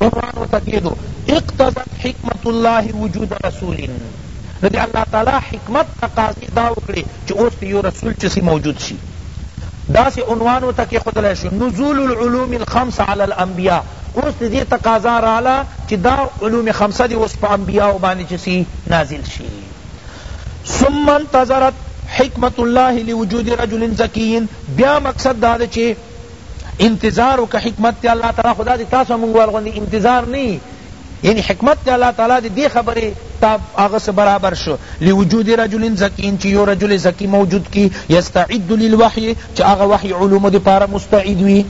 عنوان ورته کیدو اقتضت حکمت الله وجود رسول نو دی الله تعالی حکمت تقاضی دا وکړی چی اوس پی یو رسول چه سی موجود شی داسی عنوان ورته کیښودلای شو نزول العلوم الخمس علی الانبیاء اوس دی دی تقاضا راعله چی دا علوم خمسه دی اوس په انبیاء باندی چه سی نازل شی ثم انتظرت حکمت الله لوجود رجل ذکی بیا مقصد دا دی چی انتظار وکړه حکمت ته الله تعالی خدا دی تاسو مونږ وال غوندی انتظار نی یعنی حکمت ته الله تعالی دی خبره تا هغه سره برابر شو لوجود رجل زکین چې یو رجل زکی موجود کی یستعد للوحی چې هغه وحی علوم دی پاره مستعد وی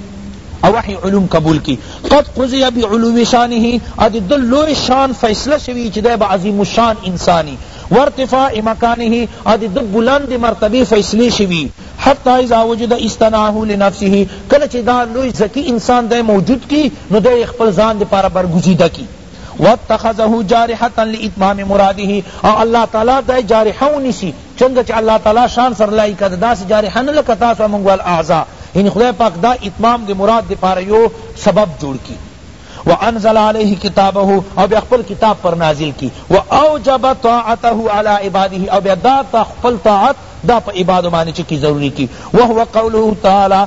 او وحی علوم قبول کی قد قضی بعلو شانه اد دلو شان فیصله شوی چې د عظیم الشان انسانی وارتفاع مکانه اد د بلند مرتبه فیصله شوی حتی اذا وجد اصطنعه لنفسه کله چی دا لوی ذکی انسان دی موجود کی نو دی خپل ځان دی پاره برګزیده کی واتخذه جارحة لاتمام مراده او الله تعالی دی جارحه ونیسی چنګه چی الله تعالی شان سره لایق ده داسی جارحه نه لکه تاسو مونږ والاعضاء یعنی خدای پاک دا اتمام دی مراد دی پاره یو سبب جوړ کی وانزل علیه کتابه او بیا خپل کتاب پر نازل کی واوجب طاعته علی عباده او بیا دا خپل طاعت دا په عبادو باندې چه کی ضروری کی وهو قوله تعالی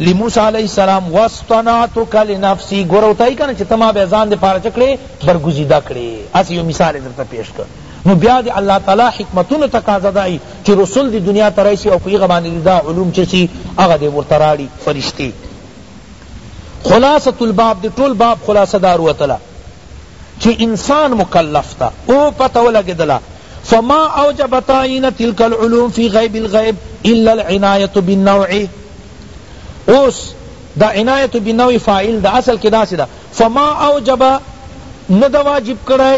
لموسی علیہ السلام واستنعتک لنفسی گورا وتای کنه چې تما به ځان دې پاره چکړې برگزیده کړې اس یو مثال درته پیش کړ نو بیا دې الله تعالی حکمتونو تقاضا دای چې رسول دې دنیا ته راشي او پیغه باندې دا علوم چې سي هغه دې ورته راړي فرشتي خلاصۃ الباب دې ټول باب خلاصه دار وتلا چی انسان مکلف تا او پتہ ولګیدلا فما اوجب تعین تلک العلوم فی غیب الغیب الا العنایت بالنوع اوس دا عنایت بالنوع فاعل دا اصل کی دا سدا فما اوجب ند واجب کرے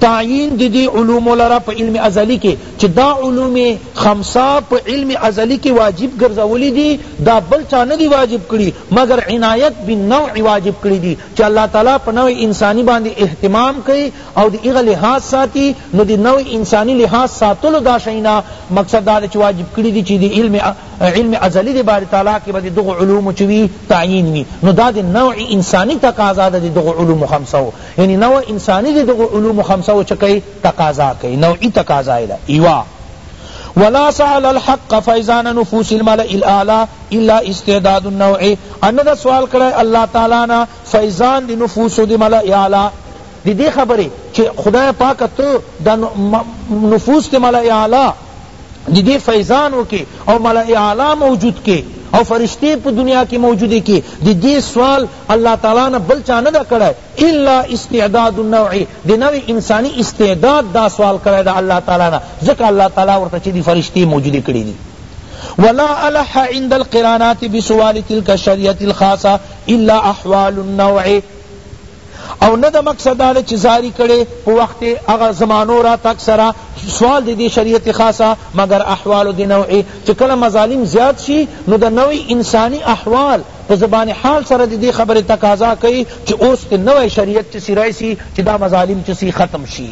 تعین دی دی علوم لرا پا علم ازلی کے چی دا علوم خمسا پا علم ازلی کے واجب گرزولی دی دا بل چا ندی واجب کری مگر عنایت بالنوع واجب کری دی چه الله تعالی په نوع انسانی باندی اهتمام کئی او دی هغه لحاظ ساتی نو دی نوع انسانی لحاظ ساتلو دا شئی نه مقصد دا دے چه واجب کړی دی چه دی علم علم ازلی دی باری تعالی کی با دی دغو علومو چه وی تعیین وی نو دا دی نوع انسانی تقاضا ده دی دغو علوم خمسو یعنی نوع انسانی دی دغو علوم خمسو چه کئی تقاضا کئی نوعی تقاضا ده ایوا ولا سأل الحق فیضان نفوس الملأ الاعلی الا استعداد النوع ان دا سوال کرے اللہ تعالی نا فیضان دی نفوس دی ملأ اعلی دی دی خبری چی خدا پاک تو دا نفوس دی ملأ اعلی دی دی فیضان وکی او ملأ اعلی موجود کی او فرشتے پا دنیا کی موجود کی دی دی سوال اللہ تعالی نا بل چا ندا کرے الا استعداد النوع دی نوع انسانی استعداد دا سوال کړی دا الله تعالی نه ځکه الله تعالی ورته چی دی فرشتی موجود کړی دی ولا الح عند القرانات بسوال تلك الشريعه الخاصه الا احوال النوع او نه د مقصد دا چې زاری کړي په وخت هغه زمانو را تک سره سوال د دې شریعت خاصه مگر احوال د نوع چې کله مظالم زیات شي نو د نوع انسانی احوال په زبان حال سره د دې خبرې تقاضا کوي چې اوس د نوی شریعت چې سي راشي چې دا مظالم چې سي ختم شي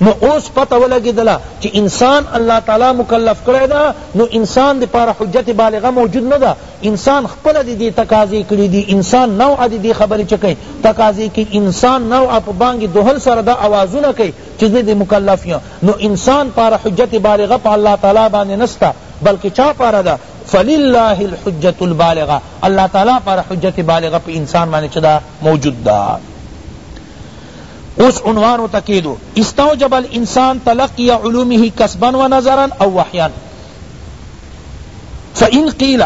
نو اوس پته ولګیدله چې انسان الله تعالی مکلف کړی دا نو انسان دی پاره حجت بالغه موجود نه ده انسان خپل دی دی تقاضی کړی دی انسان نوع دی دی خبرې چکه تقاضی کی انسان نوع په بانګ دوهل سره دا اوازونه کوي چې دی مکلف یم نو انسان پاره حجت بالغه په الله تعالی باندې نستا بلکې چا پاره ده فللّٰه الحجة البالغة الله تعالی لپاره حجت بالغه په انسان باندې چه ده موجود ده اوس عنوان ته کیدو استوجب الانسان تلقی علومه کسبا و نظرا او وحیا فان قیل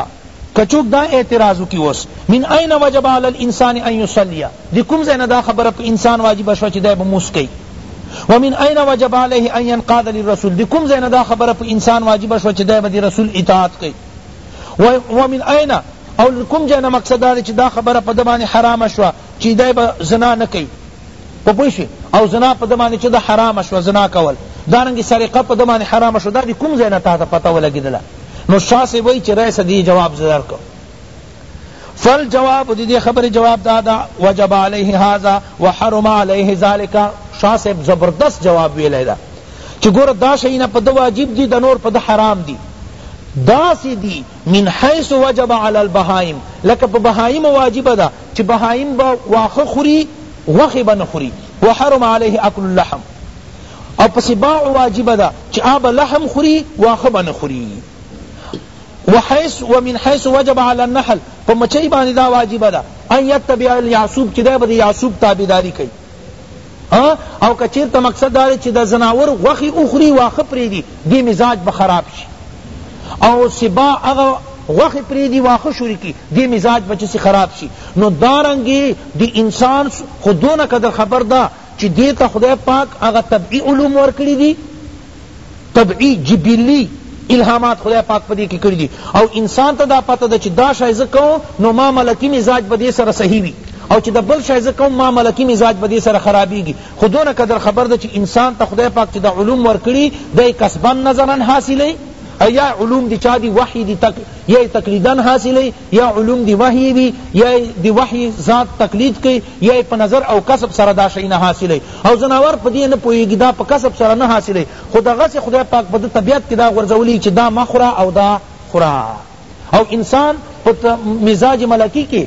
کچوک دا اعتراض کی وس من اين وجب على الانسان ان يصلي دي کوم زنه دا خبر په انسان واجب شو چې دا به موس کوي ومن اين وجب عليه ان ينقاد للرسول دی کوم زین دا خبر په انسان واجب شو چې دای به رسول اطاعت کوي ومن اين او کوم جن مقصد دا چې دا خبره په دمانه حرام شو چې دای به زنا نه کوي په پوښي او زنا په دمانه چې دا حرام شو زنا کول دارنګ سرقه په دمانه حرام شو دا کوم زین ته پته ولګیدله نو شاسه وای چې رئیس دی جواب زدار کو فالجواب دی دی خبر جواب دادا وجب علیه هذا وحرم علیه ذالک شاہ صاحب زبردست جواب ویلی دا چی گور دا شئینا پا دا واجب دی دا نور پا دا حرام دی دا سی دی من حیث وجب علی البہائم لکه پا بہائم واجب دا چی بہائم با واخ خوری وخی بن خوری وحرم علیه اکل اللحم او پا سباع واجب دا چی آب لحم خوری واخ بن خوری وحيث ومن حيث وجب على النحل په مچۍ باندې دا واجب ده ان يتبع اليعصوب چې دا به د يعصوب تابعداري کوي او کچیر ته مقصد دا چې د زناور غوخي اخري واخه پریدي دې مزاج به خراب شي او سبا هغه غوخ پریدی واخ شوری کی دی مزاج بچی سی خراب شی نو دارنگی دی انسان خودونه قدر خبر دا چی دیتا خدای پاک اغا طبعی علوم ورکڑی دی طبعی جبیلی الهامات خدای پاک په دې کې کړي دي او انسان ته دا پته ده چې دا شی زه کوم نو ما ملکی مزاج به دې سره صحیح وي او چې د بل شی زه کوم ما ملکی مزاج به دې سره خرابېږي خو دونه قدر خبر ده چې انسان ته خدای پاک چې دا علوم ورکړي دی کسبا نظرا حاصلوي یا علوم دی چا دی وحی دی تک یا تقلیدن حاصل یا علوم دی وحی دی یا دی وحی ذات تقلید کی یا یې په نظر او کسب سره دا شی نه حاصل ئی او ځناور په دې نه پوهیږي دا په کسب سره نه حاصل ئی خو دغسې خدای پاک په ده طبیعت کې دا غورځولی چې دا مه خوره او دا خوره او انسان په مزاج ملکی کې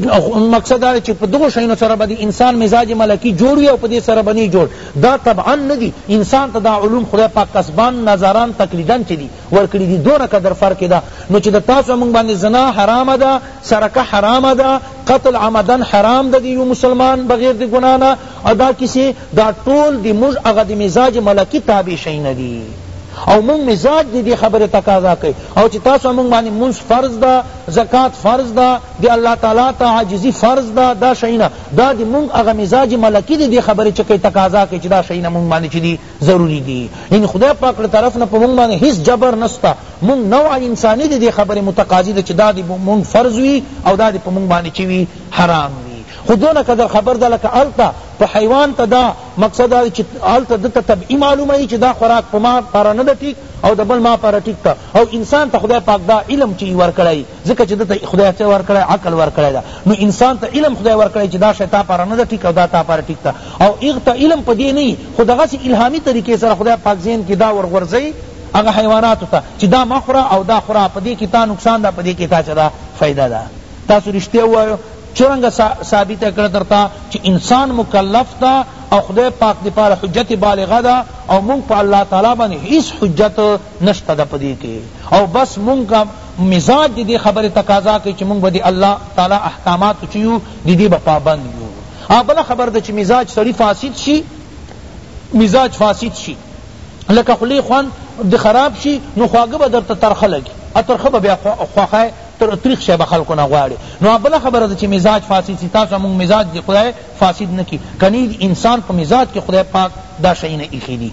مقصد دا چې په دغو شیانو سره به د انسان مزاج ملکی جوړ وي او په دې سره به نه جوړ دا طبعا نه دي انسان ته دا علوم خدای پاک کسبان نظران تقلیدن چې دي ورکړی دی دونه قدر فرق دا نو چې د تاسو موږ باندې زنا حرام ده سرقه حرام ده قتل عمدا حرام ده دی یو مسلمان بغیر د ګنا نه ادا کسی دا ټول دی موږ هغه د مزاج ملکی تابع شي نه دی او مون مزاج دی دی خبر تقاضا کوي او چې تاسو مون باندې مونږ فرض ده زکات فرض ده دی الله تعالی ته عاجزی فرض ده دا شینا دا دی مون هغه مزاج ملکی دی دی خبر چې کوي تقاضا کوي چې دا شینا مون باندې چې دی ضروری دی یعنی خدای پاک له طرف نه په مونږ باندې هیڅ جبر نشته مونږ نوع انسانی دی دې خبرې متقاضی ده چې دا دې مونږ فرض وی او دا دې په مونږ باندې چې وی حرام وی خو دونه قدر خبر ده لکه هلته په حیوان ته دا مقصد دا چې هلته ده ته طبعی معلومه وي چې دا خوراک په ما پاره نه ده ټیک او د بل ما پاره ټیک ده او انسان ته خدای پاک دا علم چې ورکړی ځکه چې ده ته خدای څه ورکړی عقل ورکړی ده نو انسان ته علم خدای ورکړی چې دا شی تا پاره نه ده ټیک او دا تا پاره ټیک ده او هغه ته علم په دې نه وي خو دغسې الهامي طریقې سره خدای پاک ذهن کې دا ورغورځوي هغه حیواناتو ته چې دا مه خوره او دا خوره په دې کې تا نقصان ده په دې کې تا څه ده فایده ده تاسو رښتیا ووایو چرنګ ثابت کړه درتا چې انسان مکلف ده او خدای پاک دی پاره حجت بالغه ده او مونږ په الله تعالی باندې هیڅ حجت نشته ده پدې کې او بس مونږ مزاج د دې خبرې تقاضا کوي چې موږ به د الله تعالی احکاماتو چې یو د دې به پابند یو او بله خبره ده چې مزاج سړي فاسد شي مزاج فاسد شي لکه خولې خوند د خراب شي نو خواږه به درته ترخه لګي او ترخه به بیا خوښه تریخ شی به خلکو نه غواړي نو بله خبره ده چې مزاج فاسد شي تاسو موږ مزاج د خدای فاسد نه کړي کنی انسان په مزاج کې خدای پاک دا شیونه ایښي دي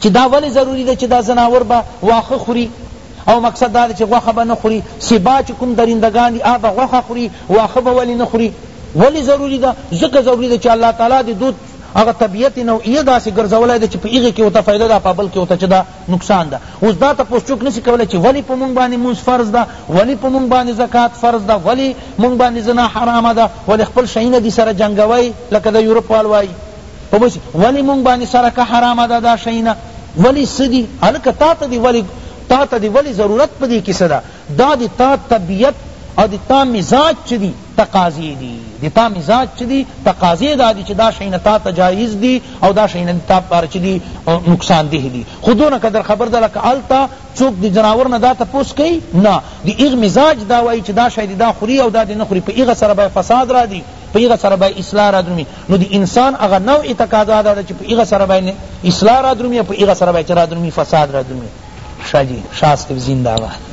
چی دا ولی ضروری ده چی دا ځناور به واښه خوری او مقصد دا ده چی غوښه به نه خوری سبا چی کوم درندګان دی هغه به غوښه خوری واښه به ولی نه خوری ولی ضروری ده ځکه ضروری ده چی الله تعالی دی دود هغه طبیعت نوعیه داسې ګرځولی ده چې په هغې کې ورته فایده ده په بل کې ورته چې ده نقصان ده اوس دا تپوس څوک نشي کولی چې ولې په مونږ باندې مونځ فرض ده ولې په مونږ باندې زکات فرض ده ولې مونږ باندې زنا حرامه ده ولې خپل شیونه دي سره جنګوئ لکه د یورپ وال وایي پوه شي ولی مونږ باندې سره که حرام ده دا شینا ولی سدی الکه تا ته دی ولی تا ته دی ولی ضرورت پدی کیسه ده دا دی تا طبیعت او دی تا مزاج چی دی تقاضی دی دی تا مزاج چی دی تقاضی دا دی چی دا شینا تا ته جایز دی او دا شینا تا پر چی دی نقصان ده دی خودونه قدر خبر ده لکه التا چوک دی جناور نه دا ته پوس کی نه دی ایغ مزاج دا وای چی دا شی دی دا خوری او دا دی نه خوری په ایغ سره به فساد را دی په ایغ سره به اصلاح را درومی نو دی انسان هغه نوع تقاضا ده چې په هغه سره باندې اصلاح را درومي په هغه سره باندې چې را درومي فساد را درومي شاه جی شاه صاحب زنده باد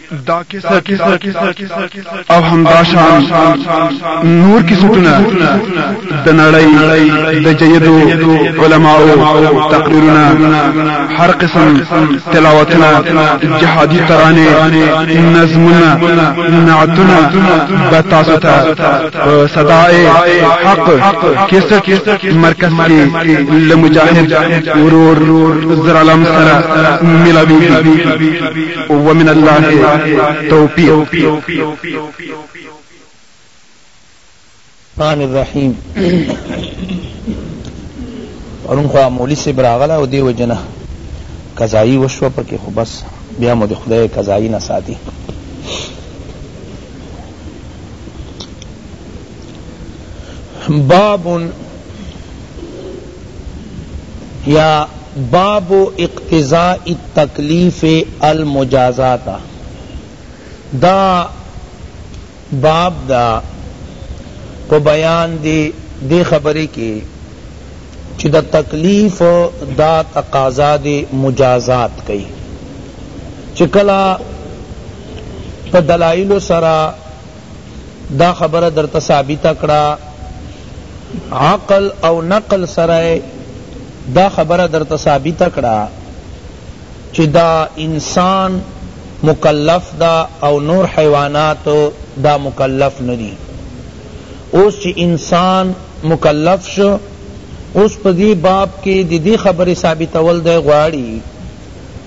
دا کیسه او همدا شان نور کیسټونه د نړۍ د جیدو علماو تقریرونه هر قسم تلاوتونه جهادي ترانه نظمونه نعتونه به تاسو ته صداي حق کیسټ مرکز کې لمجاهد ورور زرالم سره ملاوي ومن الله توفیق الرحمن الرحیم پرون خو مولی صاحب راغله او دې وجنه قضایي وشوه پکې خو بس بیا مو د خدای قضایي نه ساتي باب یا باب اقتضاء التکلیف المجازات دا باب دا په بیان دی دی خبری کی چی د تکلیف دا تقاضا دی مجازات کئی چی کلا په دلائل سرا دا خبره درته ثابت کړه عقل او نقل سره دا خبره درته ثابت کړه چې دا انسان مکلف دا او نور حیوانات دا مکلف ندی اوس چې انسان مکلف شو اوس په دې باب کې د دې خبرې ثابتول دی غواړي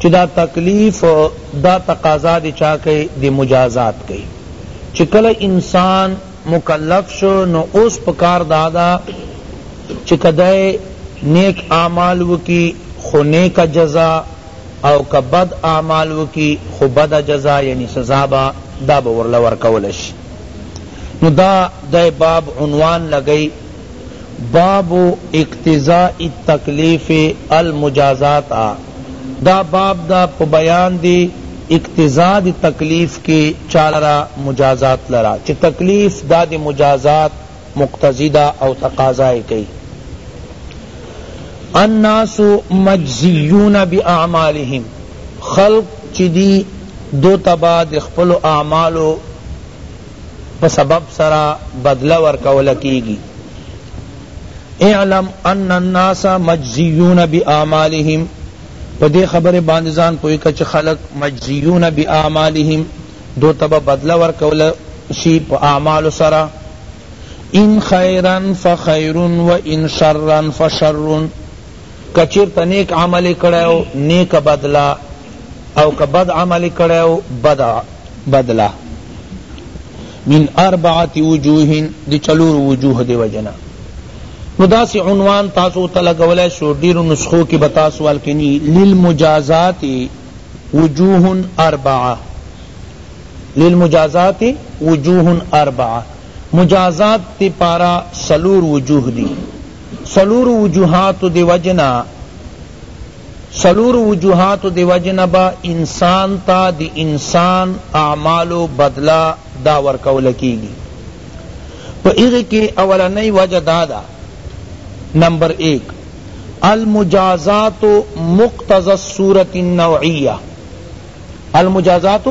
چی دا تکلیف دا تقاضا دی چا کئی دی مجازات کئی چی کله انسان مکلف شو نو اوس پکار دادا چی که دی نیک اعمال وکی خو نیک جزا او که بد اعمال وکی خو بد جزا یعنی سزا با دا به ورله ورکول شی نو دا دی باب عنوان لګئی باب اقتضاء التکلیف المجازات دا باب ده په بیان دی اقتضاء دی تکلیف کی چا لرا مجازات لرا چه تکلیف دا دی مجازات مقتضی ده او تقاضا یی کئی الناس مجزیون باعمالهم خلق چی دی دوتا با دی خپلو اعمالو په سبب سره بدله ورکول کیږي اعلم ان الناس مجزیون باعمالهم په دې خبره باندې ځان پوهی کچ خلق مجزیون باعمالهم دو تبا بدله ورکول شي په اعمال سره ان خیرا فخیر و ان شرا فشر که چیرته نیک عمل یې کړی وو نیکه بدله او که بد عمل یې کړی وو بده بدله من اربعة وجوه دی چلور وجوه دی وجنا نو داسی عنوان تاسو ته لګولای شو ډیرو نسخو کې به تاسو الکنی للمجازات وجوه اربعه للمجازات وجوه اربعه مجازات تی پارا سلور وجوه دی څلورو وجوهاتو د وجې نه څلورو وجوهاتو د وجې نه به انسان ته د انسان اعمالو بدله دا ورکول کیږي په هغې کې اولنۍ وجه دا ده نمبر ایک المجازات مقتضى الصورة النوعیه المجازات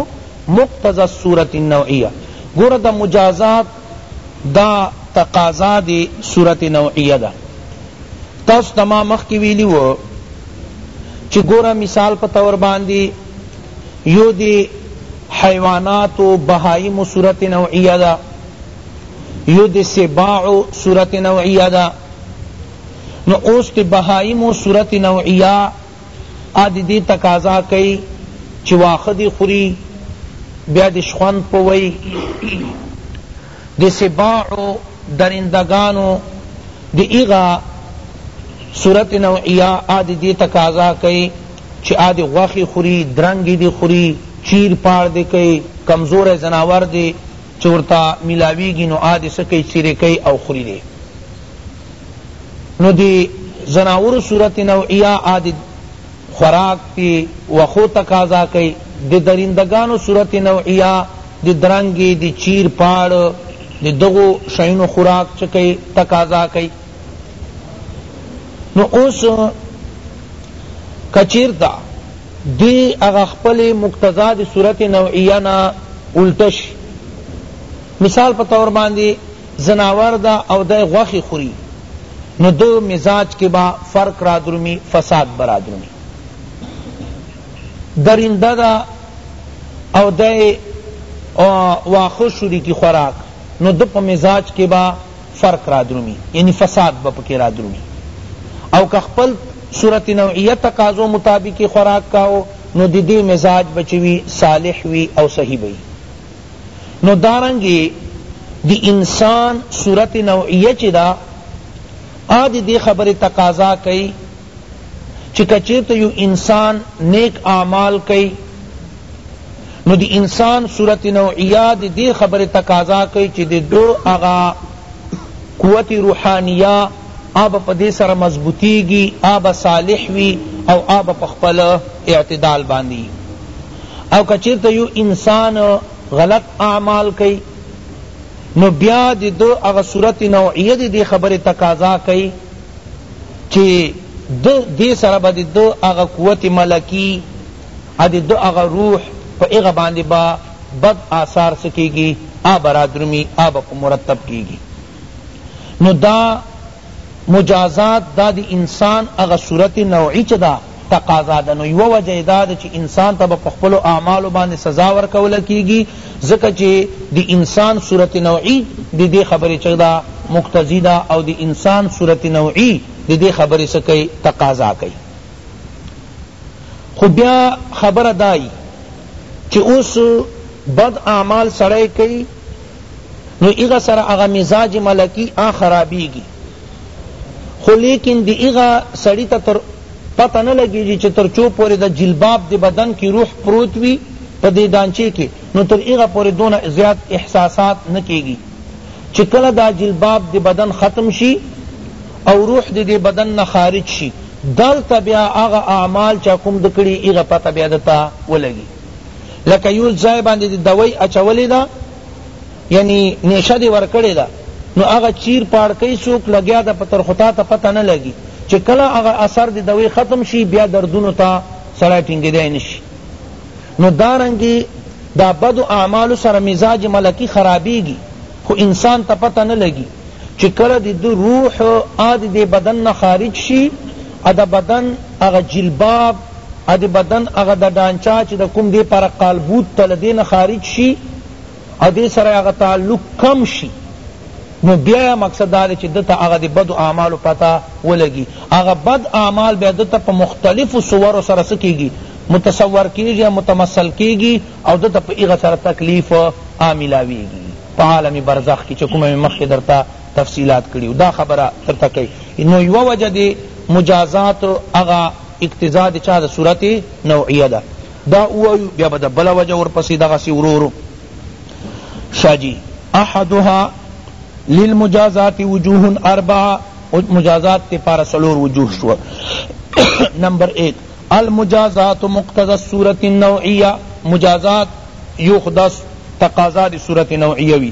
مقتضى الصورة النوعیه گورا دا مجازات دا تقاضا د صورت نوعیه ده تاسو ته ما مخکی ویلی و چی ګوره مثال په طور باندی یو دی حیوانات و بهایم صورت نوعیه ده یو دی سباع صورت نوعیه ده نو اوس دی بهایم صورت نوعیه آ د دې تقاضا کوي چې واښه دې خوري بیا دې شخوند په وي د سباع درندګانو د هغه صورت نوعیه آ د دې تقاضا کوي چې آ د غوښې خوري درنګې دې خوري چیر پاړ دې کوي کمزوری ځناور دې چې ورته ملاویږي نو آ دې څه کوي چیرې کوي او خوري دې نو دی ځناورو صورت نوعیه آ دی خوراک تی وښو تقاضا کئی، دی درندګانو صورت نوعیه دی درنګی، دی چیر پاړ، دی دغو شیونو خوراک چه کئی تقاضا کئی. نو اوس که چیرته دی هغه خپلی مقتضا دی صورت نوعیه نه الټه شی، مثال په طور باندی ځناور ده او دی غوښی خوری نو ده مزاج کی به فرق رادرومی فساد به رادرومی درنده ده او دی واښه شوری کی خوراک نو ده په مزاج کی به فرق رادرومی یعنی فساد به پکی رادرومی او که خپل صورت نوعیه تقاضو مطابق خوراک کاو نو ددی مزاج به چه وی صالح وی او صحیح به وی نو دارنګه د انسان صورت نوعیه چی ده هغه د دې خبرې تقاضا کوي چې که چېرته یو انسان نیک اعمال کوي نو د انسان صورت نوعیه د دې خبرې تقاضا کوي چې د دو هغه قوت روحانیه آب په دې سره مضبوطیږي آب صالح وي او آب په خپل اعتدال باندې او که چیرته یو انسان غلط اعمال کئی نو بیا دی دو اغا صورت نوعیه دی دی خبر تقاضا کئی چی دو دی سر با دی دو اغا قوت ملکی ادی دو اغا روح پا اغا باندی با بد آثار سکیگی آبرادرمی آب پا مرتب کیگی نو دا مجازات دا د انسان هغه صورت نوعی چه دا تقاضا ده نو یوه وجه یې دا ده چه انسان ته به په خپلو اعمالو باندې سزا ورکول کیږي ځکه چه د انسان صورت نوعی د دې خبرې چه دا مقتضی ده او د انسان صورت نوعی د دې خبرې څه کوي تقاضا کوي خو بیا خبره دای چه اوس بد اعمال سړی کوي نو ایغا سره هغه مزاج ملکی آ خرابیږي خو لیکن دی ایغا سړی ته تر پته نه لګیږي چې تر چو پورې د جلباب د بدن کی روح پروت وي په دې دانچې کې نو تر ایغا پورې دونه زیات احساسات نه کیږي چې کله دا جلباب د بدن ختم شي او روح د دې بدن نه خارج شي دلته بیا هغه اعمال چا کوم دکړي ایغا پته بیا دتا ولګي لکه يو ځای باندې دې دوۍ اچولې ده يعني نيشه دې ورکړې ده نو هغه چير پاړکۍ څوک لګيا ده په تر خو تاته پته نه لګي چې کله هغه اثر دې دوۍ ختم شي بيا دردونو ته سړی ټينګېدای نه شي نو دارنګې دا بدو اعمالو سره مزاج ملکي خرابېږي خو انسان ته پته نه لګي چې کله دې د روح آد دې بدن نه خارج شي ا د بدن هغه جلباب، ا د بدن هغه د ډانچه چه د کوم دې پاره قالبوت ته له دې نه خارج شي او دې سره هغه تعلق کم شي نو بیا مقصد دا دې چه ده ته هغه د بدو اعمالو پته ولګي هغه بد اعمال بیا ده ته په مختلفو صورو سره څه کیږي متصور کیږي او متمثل کیږي او ده ته په هغه سره تکلیف آ ملاویږي په عالم برزخ کی چه کومه می مخکی درته تفصیلات کړی او دا خبره درته کوي نو یوه وجه د مجازات هغه اقتضا د چا ده صورت نوعیه ده دا ووایو بیا به د بله وجه ورپسې دغسې ورو ورو شاه جی احدها للمجازات وجوه اربعه مجازات تی پارا سلور وجوه شو نمبر ایک المجازات مقتضى الصورت النوعیه مجازات یو خدا تقاضا دی صورت نوعیه وی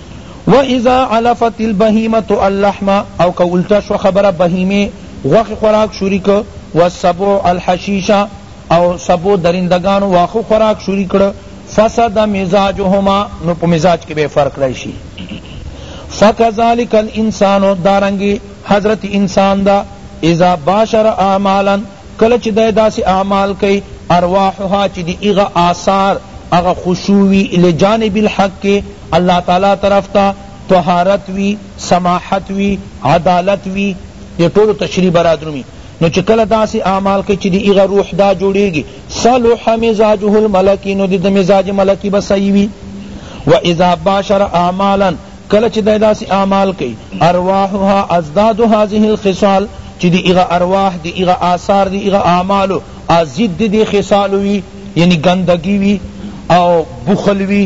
و اذا علفت البهیمة اللحم او که الټه شوه خبره بهیمې غوښې خوراک شوري که والسبع الحشیش او سبع درندګانو واښه خوراک شوري کړ فسد مزاجهما نو په مزاج کې به فرق راشي فکذلک الانسان دارنګې حضرت انسان ده اذا باشر اعمالا کله چې دی داسې اعمال کوي ارواحها چې دي هغه آثار هغه خشوع وي لجانب الحق الله تعالی طرف ته طهارت وی سماحت وی عدالت وی دې ټولو تشریح به رادرومی نو چې کله داسې اعمال کوي چې د هغه روح دا جوړیږي صلح مزاجه الملکی نو د مزاج ملکی به صحیح وي و اذا باشر اعمالا کله چې دی داسې اعمال کوي ارواحها ازداد هذه الخصال چې د هغه ارواح د هغه آثار د هغه اعمالو ازید د دې خصال وي یعنی ګندګي وي او بخل وي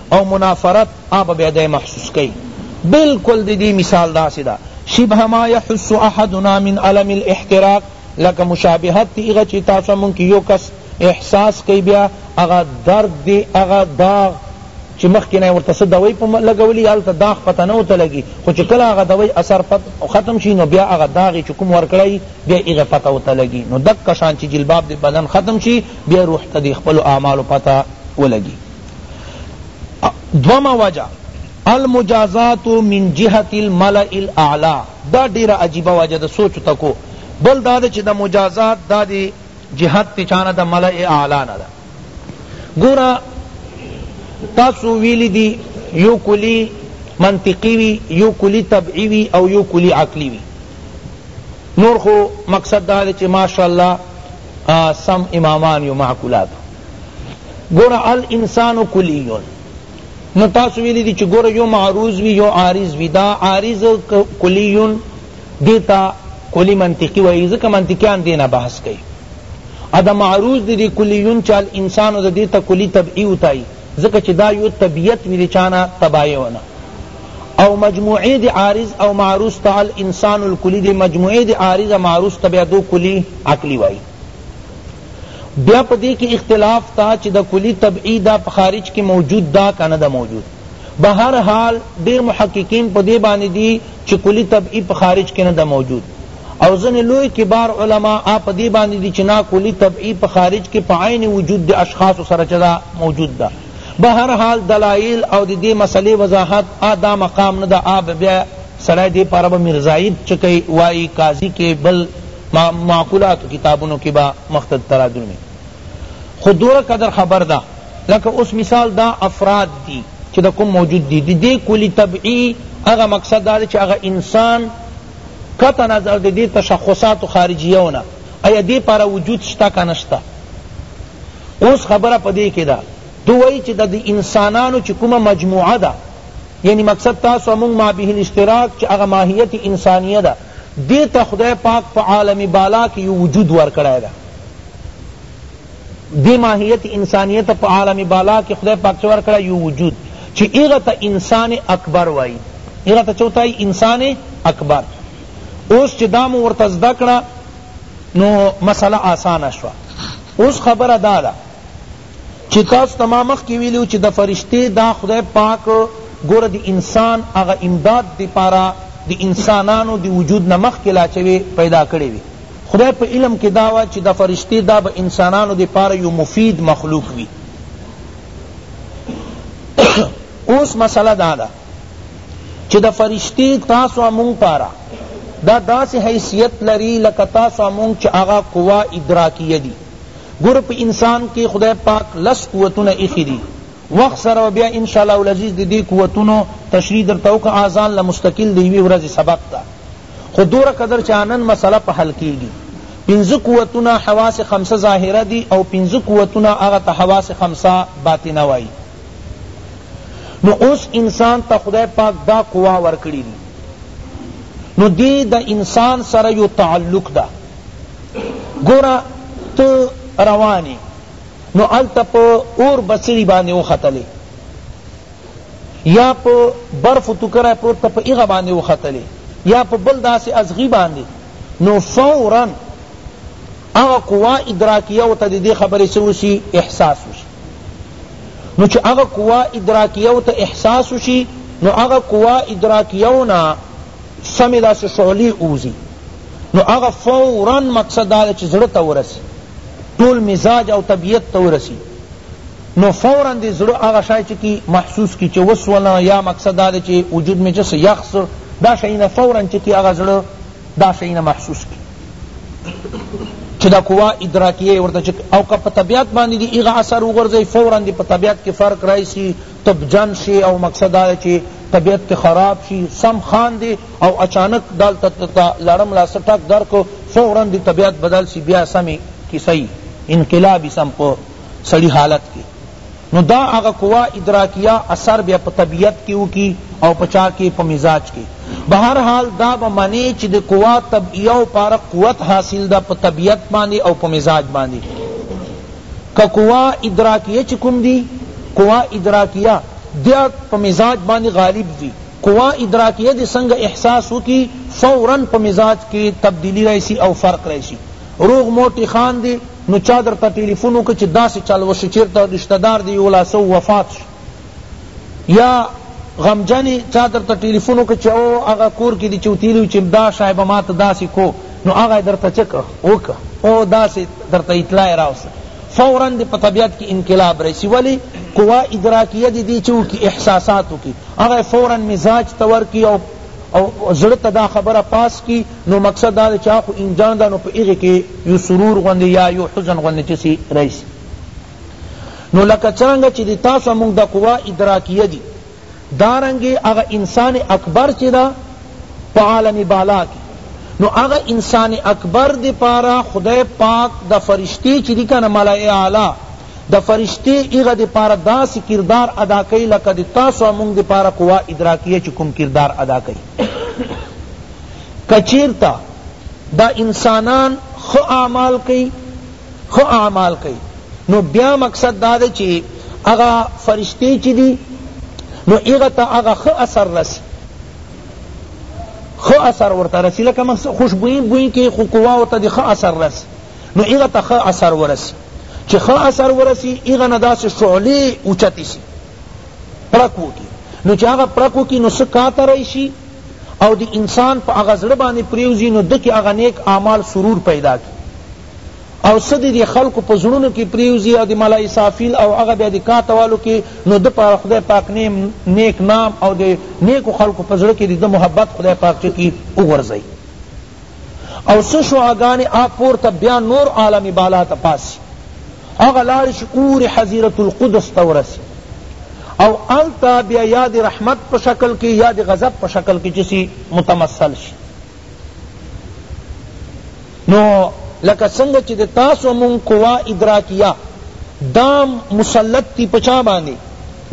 او منافرت هغه به بیا دی محسوس کړي بلکل د دې مثال داسې ده شبه ما يحس احدنا من الم الاحتراق لکه مشابهت دی هغه چې تاسو مونږ کې یو کس احساس کوي بیا هغه درد دی هغه داغ چې مخکې نه ورته څه دوۍ په لګولي هلته داغ پته نه ورته لګي خو چې کله هغه دوۍ اثر ختم شي نو بیا هغه داغ یې چې کوم ورکړی بیا هغه پته ورته لګي نو دک شان چې جلباب د بدن ختم شي بیا روح ته د خپلو اعمالو پته ولګي دوما وجہ المجازات من جهت الملأ الاعلی دا ډیره عجیبه وجہ ده سوچ تکو بل دا ده چی دا مجازات دا دی جهت تی چانا دا ملأ اعلی نه ده گورا تاسو ویلی دی یو کلی منطقی وی یو کلی طبعی وی او یو کلی عقلی وی نور خو مقصد دا دی چی ماشاءاللہ سم امامان یو معقولات گورا الانسان کلیون نو تاسو ویلی دی چی گورا یو معروض وی یو عارض وی دا عارض کلیون دیتا کلی منطقی وی ذکر منطقیان دینا بحث کئی ادا معروض دی, دی کلیون چال انسان دا دیتا کلی طبعی اتائی ذکر چی دا یو طبیعت وی دی چانا تبائی ونا او مجموعی دی عارض او معروض تا الانسان الکلی دی مجموعی دی عارض معروض تا بیا دو کلی عقلی وی بیا په دې کې اختلاف تا چې د کلی طبعی دا په خارج کې موجود دا کنه دا موجود بهر حال ډیر محققین په دې باندې دي چې کلی طبعی په خارج کې نه دا موجود او ځنې لوی کبار علما په دې باندې دي چې نا کلی طبعی په خارج کې په عین وجود د اشخاص سره چدا موجود ده بهر حال دلائل او دې مسئلې وضاحت دا مقام نه دا آب بیا سړی دې پاره به میرزایب چه کئ وائي قاضی کې بل معقولاتو کتابونو کې به مخ ته ترادون وي خو دوره قدر خبر ده لکه اوس مثال دا افراد دي چه دا کوم موجود دي د دې کلی طبعی هغه مقصد دا ده چه هغه انسان قطع نظر د دې تشخصاتو خارجیو نه ایا دې پاره وجود شته که نشته اوس خبره په دې کې ده دو وئی چی دا دی انسانانو چی کوم مجموعه دا یعنی مقصد تاسو او موږ مابه الاشتراک چی هغه ماهیت انسانیه ده دی ته خدای پاک په عالم بالا کی یو وجود ورکړی ده دی ماهیت انسانیه ته په عالم بالا کی خدای پاک چه ورکړی یو وجود چی هغه ته انسان اکبر وایی هغه ته چوتا ای انسان اکبر اوس چې دا مو ورته زده کړه نو مسله آسانه شوه اوس خبره دا ده چی تاسو ته ما مخکی ویلی وو چی د فرشتی دا خدای پاک ګوره د انسان هغه امداد د پاره د انسانانو د وجود نه مخکی لا چوی پیدا کړی وی خدای په علم کی دا وه چی دا فرشتی دا به انسانانو د پاره یو مفید مخلوق وی اوس مسئله دا ده چی دا فرشتی تاسو امون پاره دا داسی حیثیت لری لکه تاسو امون چی آغا قوا ادراکیه دی ګوره په انسان کی خدای پاک لس قوتونه ایښی دی وخت سره و بیا ان شاء الله العزیز دی دی قوتونو تشریح در توک آزان لمستقل دی وی ورځ سبق تا خو دور قدر چانن مسئلہ په حل کیږي پنځه قوتونه حواس خمسه ظاهره دی او پنځه قوتونه هغه ته حواس خمسه باطنه وای نو اوس انسان ته خدای پاک دا قوا ورکړي دی نو دی د انسان سره یو تعلق ده ګوره ته روان یې نو هلته په اور بڅري باندې وختلې یا په برفو ټوکری پروت ته په هغه باندې وختلې یا په بل داسې ازغي باندې نو فورا هغه قوا ادراکیه او ته د دې خبرې څه وشي احساس وشي نو چې هغه قوا ادراکیه او ته احساس وشي نو هغه قوا ادراکیه نه سمې داسې شعلې اوځي نو هغه فورا مقصد دا چې زړه ته ورسی ټول مزاج او طبیعت ته ورسی نو فورا دی زړه هغه شای چې کی محسوس کی چې وسونه یا مقصد دا چې وجود می جس یخص دا شینه فورا چې کی هغه زړه دا شینه محسوس کی چې دا قوا ادراکیه ورته او که په طبیعت باندې دی هغه اثر وګرځي فورا دی په طبیعت کې فرق راشي طب جن شی او مقصد دا دی چی طبیعت تی خراب شی سم خاندی او اچانک دالته تا لړم لا څه ټک در کو فورا دی طبیعت بدل شی بیا سمی کیسه یی انقلاب سم په سړی حالت کی نو دا هغه قوه ادراکیه اثر بیا په طبیعت کی وکی او په چا کی په مزاج کی بهر حال دا به منی چی دی قوه طبعیه و پاره قوت حاصل ده په طبیعت باندی او په مزاج باندی که قوا ادراکیه چی کوم دی قوا ادراکیه دیا په مزاج باندی غالب وی قوا ادراکیه دی څنګه احساس وکی فورا په مزاج کی تبدیلی راشی او فرق راشی روغ موټی خاندی نو چا درته ټلیفون وکړ چی داسی چل وشو چیرته رشته دار دی یو لاسو وفات شو یا غمجن یې چا درته ټیلیفون وکړ چې او هغه کور کې دې چې وتیلي چې دا شای به ماته داسې کو نو هغه یې درته څه کړه وکړه او داسې درته اطلاع یې راوسته فورا دې په طبیعت کې انقلاب راشي ولې قوا ادراکیه دې دې چې وکړي احساسات وکړي هغه فورا مزاج ته ورکړي او او زړه ته دا خبره پاس کی نو مقصد دا چې اخو انجان دا نو په هغې کې یو سرور غوندې یا یو حزن غوندې چې سي راشي نو لکه څرنګه چی دی تاسو مونږ د قوا ادراکیه دی دارنګه هغه انسان اکبر چی دا په عالم بالا کی نو هغه انسان اکبر دی پارا خدای پاک د فرشتی چی دی کنه ملائے اعلی د فرشتی هغه دی پارا داسی کردار ادا کئی لکه دی تاسو مونږ دی پارا قوا ادراکیه چی کوم کردار ادا کئی کچیرتا دا انسانان خو اعمال کئی خو اعمال کئی نو بیا مقصد دا دے چی اغا فرشتے چی دی نو اغا تا اغا خو اثر رسی خو اثر ورتا رسی لکه من خوشبوئی بوئی کی خو قوا ورتا دی خو اثر رسی نو اغا تا خو اثر ورسی چی خو اثر ورسی اغا ندا سے شعلی اوچتی سی پرکو کی نو چی اغا پرکو کی نو سکاتا رئیشی او دی انسان پا اغا زربانی پریوزی نو دکی اغا نیک اعمال سرور پیدا کی او څه دی دی خلقو په زړونو کی پریوزی او دی ملای سافیل او هغه بیا دی کاته والو کی نو د پاره خدای پاک نیم نیک نام او دی نیکو خلقو په زړه کی دی د محبت خدای پاک چکی وګرځی او څه شعاګانی اپ پورته بیا نور عالم بالا ته پاسی هغه لاړ شي اور حزیره القدس ته ورسی او التا بیا یاد رحمت په شکل کی یاد غضب په شکل کی چسی متمثل شي نو لکه څنګه چې د تاسو مونږ قوا ادراکیه دا مسلط تی په چا باندې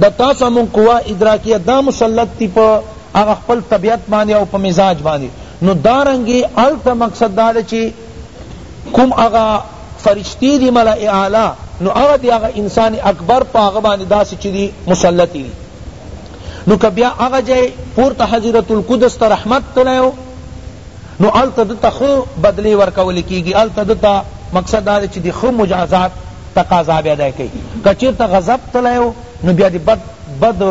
د تاسو مونږ قوا ادراکیه دا مسلط تی په هغه خپل طبیعت باندې او په مزاج باندې نو دارنګي الته مقصد دا ده چې کوم هغه فرشتي دی ملأ اعلی نو هغه دی هغه انسان اکبر په هغه باندې داسې چې دی مسلط دی نو که بیا هغه جای پورته حضیرت القدس ته رحمت تللی وو نو هلته ده ته ښه بدلې ورکول کیږي هلته ده ته مقصد دا دی چی د ښه مجازات تقاضا بیا دی کوي که چیرته غضب تللی وو نو بیا د بد بد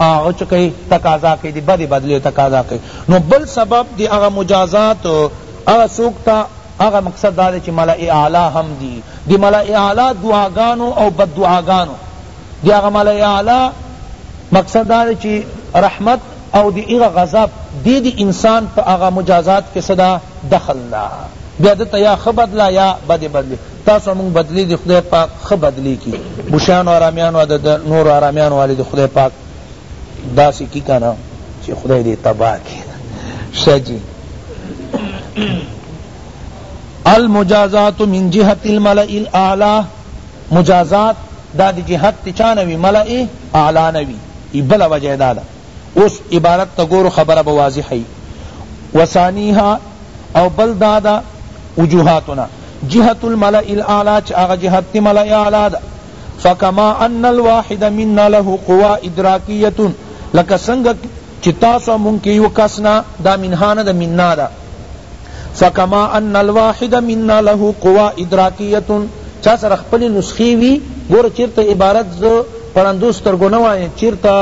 هغه چه کوي تقاضا کوي د بدې بدلې تقاضا کوي نو بل سبب د هغه مجازات هغه څوک ته هغه مقصد دا دی چی ملأ اعلی هم دي د ملأ اعلی دعاګانو او بد دعاګانو دی هغه ملائ اعلی مقصد دا دی چی رحمت او دی هغه غضب دی دی انسان پا هغه مجازات کی څه ده دخل ده بیا ده ته یا ښه بدله یا بده بدله تاسو مونږ بدلی دی خدای پاک ښه بدلی کی بوشیانو ارامیانو د نورو ارامیانو والی دی خدای پاک داسې کی کنه چې خدای دې تباه کی ښه جی المجازات من جهة الملئ الاعلی مجازات دا دی چی حق تی چا نه وی ملأ اعلی نه وی ای بل وجه دا ده اوس عبارت ته ګورو خبره به واضحه یی وثانیها او بل دا ده وجوهاتنا جهت الملأ الاعلی چی هغه جهت تی ملأ اعلی ده فکما ان الواحد منا له قوا ادراکیه لکه څنګه چی تاسو مونږ کې یو کس نه دا منها نه ده منا ده فکما ان الواحد منا له قوا ادراکیه چا سره خپل نسخې وي ګوره چېرته عبارت زه په ړندو سترګو نه وایم چېرته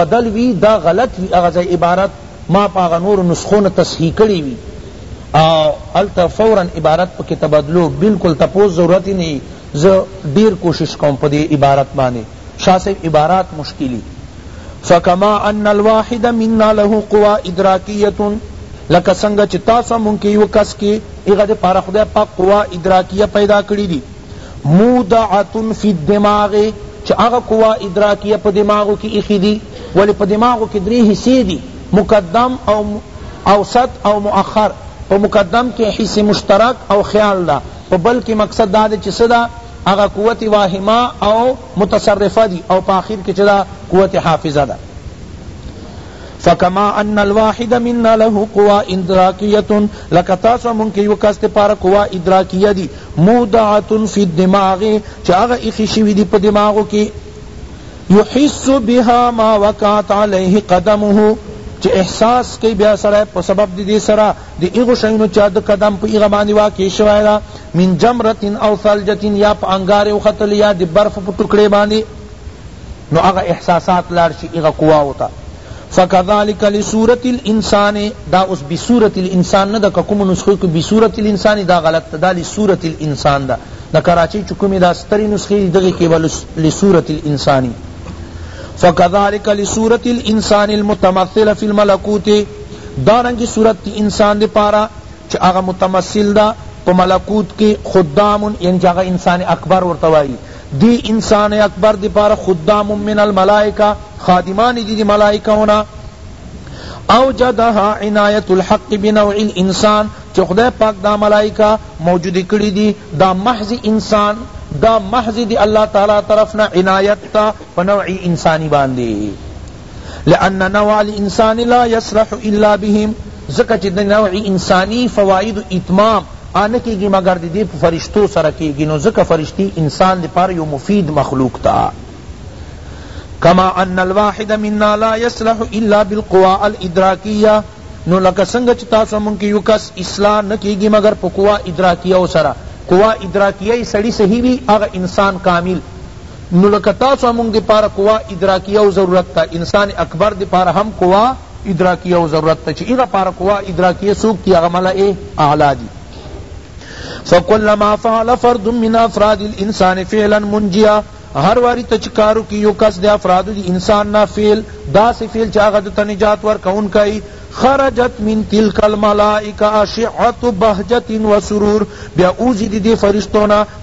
بدل وي دا غلط وي هغه ځای عبارت ما په هغه نورو نسخو نه تصحیح کړی وي او هلته فورا عبارت پکې تبدلو بالکل تپوس ضرورت یې نه زه ډېر کوشش کوم په دې عبارت باندې شاه صاحب عبارات مشکلي فکما ان الواحد منا له قوا ادراکیه لکه څنګه چې تاسو مونږ کې یو کس کې هغه د پاره خدای پاک قوا ادراکیه پیدا کړی دي مودعه فی الدماغ چې هغه قوا ادراکیه په دماغو کې ایښې دي ولې په دماغو کې درې حصې دي مقدم او اوسط او مؤخر په مقدم کې حس مشترک او خیال ده په بل کې مقصد دا دی چې څه ده هغه قوت واهمه او متصرفه دی او په آخر کی چه دا قوت حافظه ده فکما ان الواحد منا له قوا ادراکیه لکه تاسو مونږ کې یو کس لپاره قوا ادراکیه دي مودعه فی الدماغ چې هغه ایښې شوي دي په دماغو کې یحس بها ما وقعت علیه قدمه چې احساس کوي بیا سره په سبب د دې سره د هغو شیونو چه د قدم په هغه باندې واقع شوی ده من جمرة او ثلجة یا په انګار یې وختلې یا د برف په ټکړې باندې نو هغه احساسات لاړ شي هغه قواوو ته فکذلک لصورة الانسان دا اوس بصورة الانسان نه ده که کومو نسخو کې بصورة الانسان دا غلط ده دا لصورة الانسان ده د کراچۍ چې کومې دا سترې نسخې دي دغې کې به لصورة الانسان فکذلک لصورة الانسان المتمثل فی الملکوت دارنګه صورت دی انسان دی پاره چه هغه متمثل ده په ملکوت کی خدام یعنی چه هغه انسان اکبر ورته وایی دی انسان اکبر دی پاره خدام من الملائکه خادمان دی دی ملائکو نه اوجدها عنایت الحق بنوع الانسان چه خدای پاک دا ملائکه موجود کړی دی دا محض انسان دا محض دی اللہ تعالی طرف نا عنایت تا پنوع انسانی باندی لأن نوع الانسان لا يصلح الا بهم ځکه چی د نوع انسانی فواید اتمام آنه کیږی مگر د دی په فرشتو سره کیږی نو ځکه فرشتی انسان د پاره یو مفید مخلوق تا کما ان الواحد منا لا يصلح الا بالقوا الادراکیه نو لکه څنګه چې تاسو مونږ کې یو کس اصلاح نه کیږي مگر په قوا ادراکیه سره قوا ادراکیه سړی صحیح وي هغه انسان کامل نو لکه تاسو هم مونږ د پاره قوه ادراکیه او ضرورت ته انسان اکبر د پاره هم قوه ادراکیه او ضرورت ته چی هغه پاره قوه ادراکیه څوک دی هغه ملأ اعلی دی فکلما فعل فرد من افراد الانسان فعلا منجیا هر واری ته چی کار وکی یو کس د افرادو د انسان نه فعل داسې فعل چې هغه ده ته نجات ورکوونکی خرجت من تلک الملائکه اشعة بهجة وسرور بیا اوزی دی دی فرشتو نه